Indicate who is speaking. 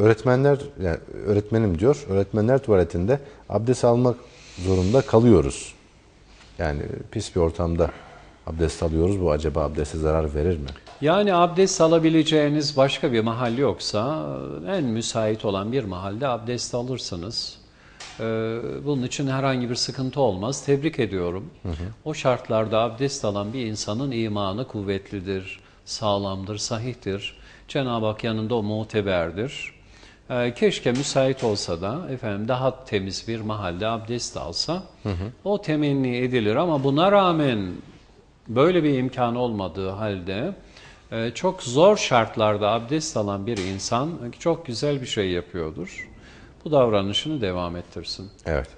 Speaker 1: öğretmenler yani öğretmenim diyor. Öğretmenler tuvaletinde abdest almak zorunda kalıyoruz. Yani pis bir ortamda abdest alıyoruz. Bu acaba abdeste zarar verir mi?
Speaker 2: Yani abdest alabileceğiniz başka bir mahal yoksa en müsait olan bir mahalde abdest alırsınız. Ee, Bunun için herhangi bir sıkıntı olmaz. Tebrik ediyorum. O şartlarda abdest alan bir insanın imanı kuvvetlidir, sağlamdır, sahihtir. Cenab-ı Hak yanında o muteberdir. Ee, Keşke müsait olsa da efendim daha temiz bir mahalde abdest alsa o temenni edilir ama buna rağmen böyle bir imkan olmadığı halde e, çok zor şartlarda abdest alan bir insan çok güzel bir şey yapıyordur. Bu davranışını devam ettirsin.
Speaker 1: Evet.